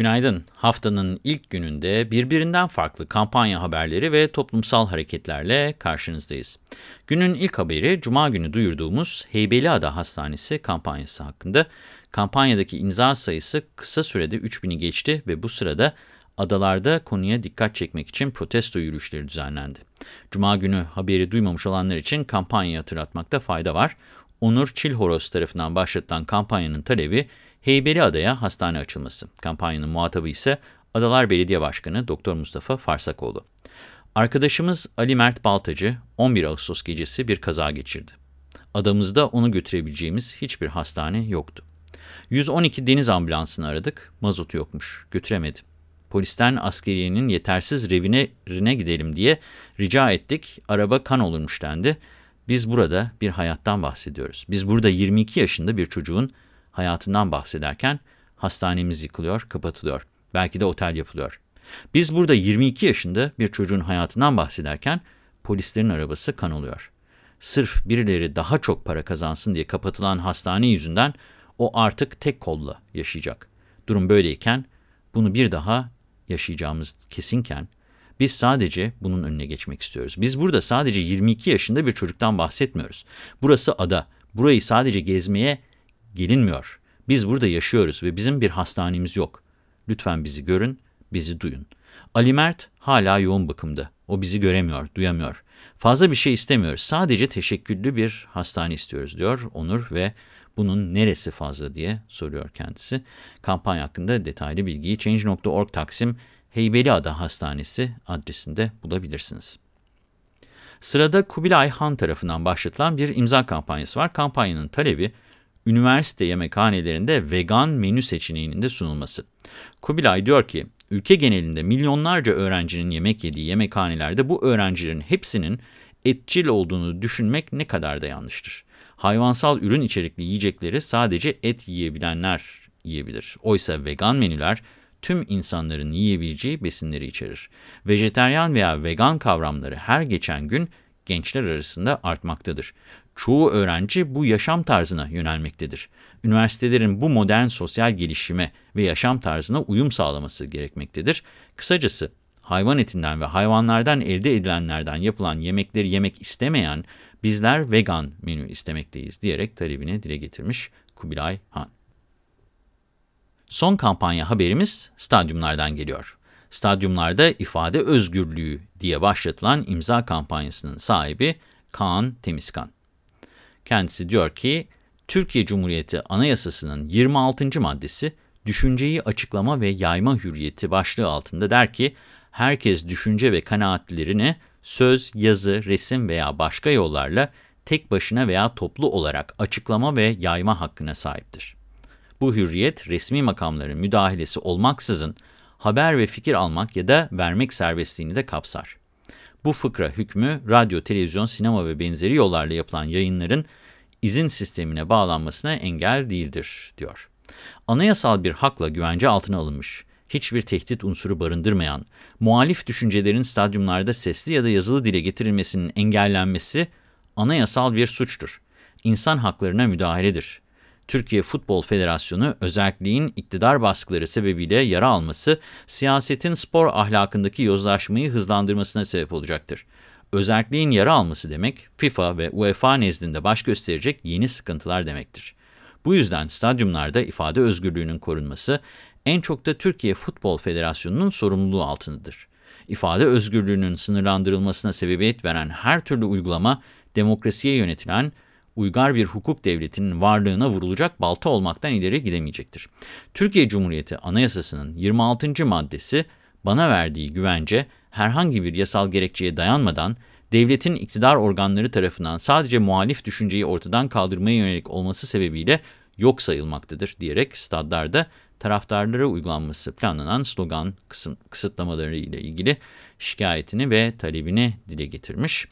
Günaydın. Haftanın ilk gününde birbirinden farklı kampanya haberleri ve toplumsal hareketlerle karşınızdayız. Günün ilk haberi Cuma günü duyurduğumuz Heybeliada Hastanesi kampanyası hakkında. Kampanyadaki imza sayısı kısa sürede 3000'i geçti ve bu sırada adalarda konuya dikkat çekmek için protesto yürüyüşleri düzenlendi. Cuma günü haberi duymamış olanlar için kampanyayı hatırlatmakta fayda var. Onur Çilhoros tarafından başlatılan kampanyanın talebi Heybeliada'ya hastane açılması. Kampanyanın muhatabı ise Adalar Belediye Başkanı Doktor Mustafa Farsakoğlu. Arkadaşımız Ali Mert Baltacı 11 Ağustos gecesi bir kaza geçirdi. Adamızda onu götürebileceğimiz hiçbir hastane yoktu. 112 deniz ambulansını aradık, mazot yokmuş, götüremedi. Polisten askeriyenin yetersiz revinerine gidelim diye rica ettik, araba kan olurmuş dendi. Biz burada bir hayattan bahsediyoruz. Biz burada 22 yaşında bir çocuğun hayatından bahsederken hastanemiz yıkılıyor, kapatılıyor. Belki de otel yapılıyor. Biz burada 22 yaşında bir çocuğun hayatından bahsederken polislerin arabası kan. Sırf birileri daha çok para kazansın diye kapatılan hastane yüzünden o artık tek kolla yaşayacak. Durum böyleyken bunu bir daha yaşayacağımız kesinken biz sadece bunun önüne geçmek istiyoruz. Biz burada sadece 22 yaşında bir çocuktan bahsetmiyoruz. Burası ada. Burayı sadece gezmeye gelinmiyor. Biz burada yaşıyoruz ve bizim bir hastanemiz yok. Lütfen bizi görün, bizi duyun. Ali Mert hala yoğun bakımda. O bizi göremiyor, duyamıyor. Fazla bir şey istemiyoruz. Sadece teşekküllü bir hastane istiyoruz diyor Onur ve bunun neresi fazla diye soruyor kendisi. Kampanya hakkında detaylı bilgiyi Change.org Taksim Heybeliada Hastanesi adresinde bulabilirsiniz. Sırada Kubilay Han tarafından başlatılan bir imza kampanyası var. Kampanyanın talebi üniversite yemekhanelerinde vegan menü seçeneğinin de sunulması. Kubilay diyor ki, ülke genelinde milyonlarca öğrencinin yemek yediği yemekhanelerde bu öğrencilerin hepsinin etçil olduğunu düşünmek ne kadar da yanlıştır. Hayvansal ürün içerikli yiyecekleri sadece et yiyebilenler yiyebilir. Oysa vegan menüler tüm insanların yiyebileceği besinleri içerir. Vejeteryan veya vegan kavramları her geçen gün gençler arasında artmaktadır. Çoğu öğrenci bu yaşam tarzına yönelmektedir. Üniversitelerin bu modern sosyal gelişime ve yaşam tarzına uyum sağlaması gerekmektedir. Kısacası hayvan etinden ve hayvanlardan elde edilenlerden yapılan yemekleri yemek istemeyen bizler vegan menü istemekteyiz diyerek talebini dile getirmiş Kubilay Han. Son kampanya haberimiz stadyumlardan geliyor. Stadyumlarda ifade özgürlüğü diye başlatılan imza kampanyasının sahibi Kaan Temizkan. Kendisi diyor ki, Türkiye Cumhuriyeti Anayasası'nın 26. maddesi düşünceyi açıklama ve yayma hürriyeti başlığı altında der ki, herkes düşünce ve kanaatlerini söz, yazı, resim veya başka yollarla tek başına veya toplu olarak açıklama ve yayma hakkına sahiptir. Bu hürriyet resmi makamların müdahalesi olmaksızın haber ve fikir almak ya da vermek serbestliğini de kapsar. Bu fıkra hükmü radyo, televizyon, sinema ve benzeri yollarla yapılan yayınların izin sistemine bağlanmasına engel değildir, diyor. Anayasal bir hakla güvence altına alınmış, hiçbir tehdit unsuru barındırmayan, muhalif düşüncelerin stadyumlarda sesli ya da yazılı dile getirilmesinin engellenmesi anayasal bir suçtur. İnsan haklarına müdahaledir. Türkiye Futbol Federasyonu özelliğin iktidar baskıları sebebiyle yara alması, siyasetin spor ahlakındaki yozlaşmayı hızlandırmasına sebep olacaktır. Özelliğin yara alması demek, FIFA ve UEFA nezdinde baş gösterecek yeni sıkıntılar demektir. Bu yüzden stadyumlarda ifade özgürlüğünün korunması, en çok da Türkiye Futbol Federasyonu'nun sorumluluğu altındadır. İfade özgürlüğünün sınırlandırılmasına sebebiyet veren her türlü uygulama, demokrasiye yönetilen, uygar bir hukuk devletinin varlığına vurulacak balta olmaktan ileri gidemeyecektir. Türkiye Cumhuriyeti Anayasası'nın 26. maddesi bana verdiği güvence herhangi bir yasal gerekçeye dayanmadan devletin iktidar organları tarafından sadece muhalif düşünceyi ortadan kaldırmaya yönelik olması sebebiyle yok sayılmaktadır diyerek stadlarda taraftarlara uygulanması planlanan slogan kısıtlamaları ile ilgili şikayetini ve talebini dile getirmiş.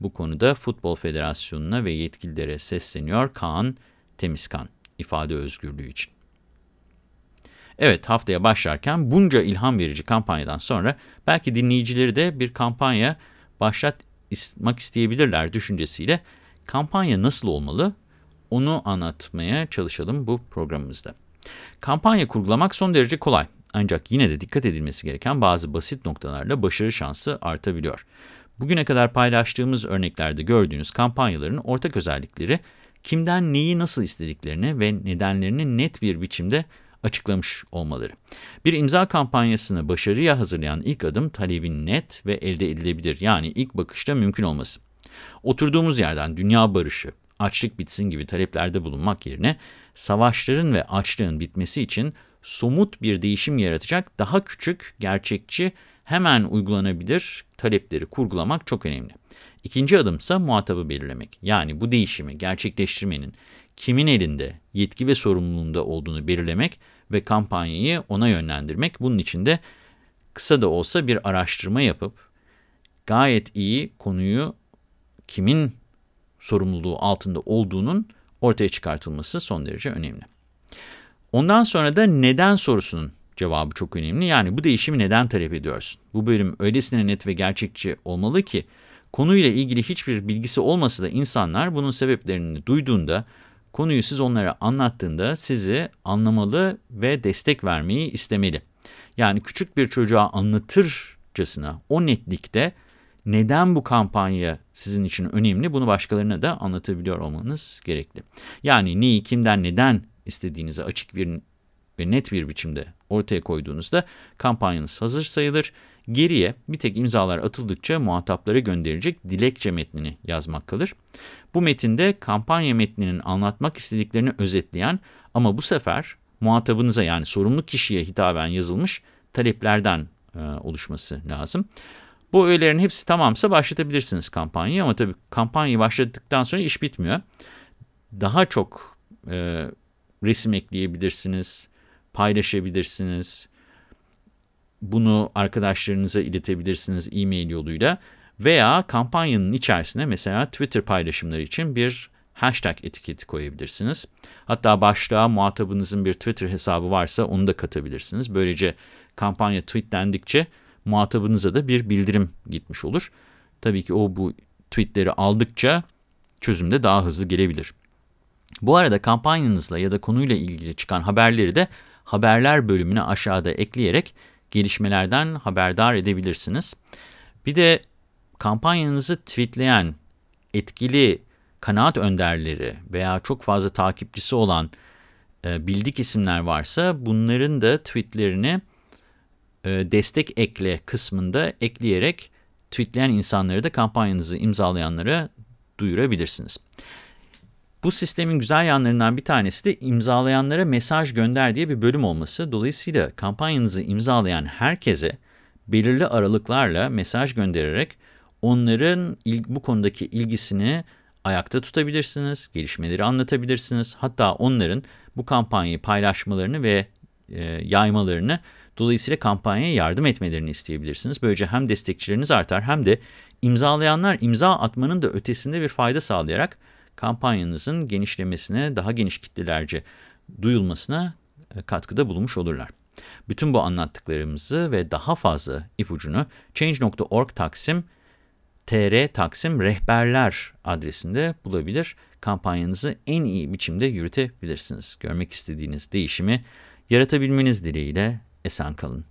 Bu konuda Futbol Federasyonu'na ve yetkililere sesleniyor Kaan Temizkan ifade özgürlüğü için. Evet haftaya başlarken bunca ilham verici kampanyadan sonra belki dinleyicileri de bir kampanya başlatmak isteyebilirler düşüncesiyle kampanya nasıl olmalı onu anlatmaya çalışalım bu programımızda. Kampanya kurgulamak son derece kolay. Ancak yine de dikkat edilmesi gereken bazı basit noktalarla başarı şansı artabiliyor. Bugüne kadar paylaştığımız örneklerde gördüğünüz kampanyaların ortak özellikleri kimden neyi nasıl istediklerini ve nedenlerini net bir biçimde açıklamış olmaları. Bir imza kampanyasını başarıya hazırlayan ilk adım talebin net ve elde edilebilir yani ilk bakışta mümkün olması. Oturduğumuz yerden dünya barışı, açlık bitsin gibi taleplerde bulunmak yerine savaşların ve açlığın bitmesi için somut bir değişim yaratacak daha küçük, gerçekçi, hemen uygulanabilir talepleri kurgulamak çok önemli. İkinci adımsa muhatabı belirlemek. Yani bu değişimi gerçekleştirmenin kimin elinde, yetki ve sorumluluğunda olduğunu belirlemek ve kampanyayı ona yönlendirmek. Bunun için de kısa da olsa bir araştırma yapıp gayet iyi konuyu kimin sorumluluğu altında olduğunun ortaya çıkartılması son derece önemli. Ondan sonra da neden sorusunun cevabı çok önemli. Yani bu değişimi neden talep ediyorsun? Bu bölüm öylesine net ve gerçekçi olmalı ki konuyla ilgili hiçbir bilgisi olmasa da insanlar bunun sebeplerini duyduğunda, konuyu siz onlara anlattığında sizi anlamalı ve destek vermeyi istemeli. Yani küçük bir çocuğa anlatırcasına o netlikte neden bu kampanya sizin için önemli bunu başkalarına da anlatabiliyor olmanız gerekli. Yani neyi, kimden, neden istediğinizi açık bir ve net bir biçimde ortaya koyduğunuzda kampanyanız hazır sayılır. Geriye bir tek imzalar atıldıkça muhataplara gönderilecek dilekçe metnini yazmak kalır. Bu metinde kampanya metninin anlatmak istediklerini özetleyen ama bu sefer muhatabınıza yani sorumlu kişiye hitaben yazılmış taleplerden e, oluşması lazım. Bu öğelerin hepsi tamamsa başlatabilirsiniz kampanyayı ama tabii kampanyayı başladıktan sonra iş bitmiyor. Daha çok e, resim ekleyebilirsiniz, paylaşabilirsiniz. Bunu arkadaşlarınıza iletebilirsiniz e-mail yoluyla veya kampanyanın içerisine mesela Twitter paylaşımları için bir hashtag etiketi koyabilirsiniz. Hatta başlığa muhatabınızın bir Twitter hesabı varsa onu da katabilirsiniz. Böylece kampanya tweetlendikçe muhatabınıza da bir bildirim gitmiş olur. Tabii ki o bu tweetleri aldıkça çözüm de daha hızlı gelebilir. Bu arada kampanyanızla ya da konuyla ilgili çıkan haberleri de haberler bölümüne aşağıda ekleyerek gelişmelerden haberdar edebilirsiniz. Bir de kampanyanızı tweetleyen etkili kanaat önderleri veya çok fazla takipçisi olan e, bildik isimler varsa bunların da tweetlerini e, destek ekle kısmında ekleyerek tweetleyen insanları da kampanyanızı imzalayanlara duyurabilirsiniz. Bu sistemin güzel yanlarından bir tanesi de imzalayanlara mesaj gönder diye bir bölüm olması. Dolayısıyla kampanyanızı imzalayan herkese belirli aralıklarla mesaj göndererek onların bu konudaki ilgisini ayakta tutabilirsiniz, gelişmeleri anlatabilirsiniz. Hatta onların bu kampanyayı paylaşmalarını ve e, yaymalarını dolayısıyla kampanyaya yardım etmelerini isteyebilirsiniz. Böylece hem destekçileriniz artar hem de imzalayanlar imza atmanın da ötesinde bir fayda sağlayarak kampanyanızın genişlemesine, daha geniş kitlelerce duyulmasına e, katkıda bulunmuş olurlar. Bütün bu anlattıklarımızı ve daha fazla ipucunu change.org taksim tr taksim rehberler adresinde bulabilir. Kampanyanızı en iyi biçimde yürütebilirsiniz. Görmek istediğiniz değişimi yaratabilmeniz dileğiyle esen kalın.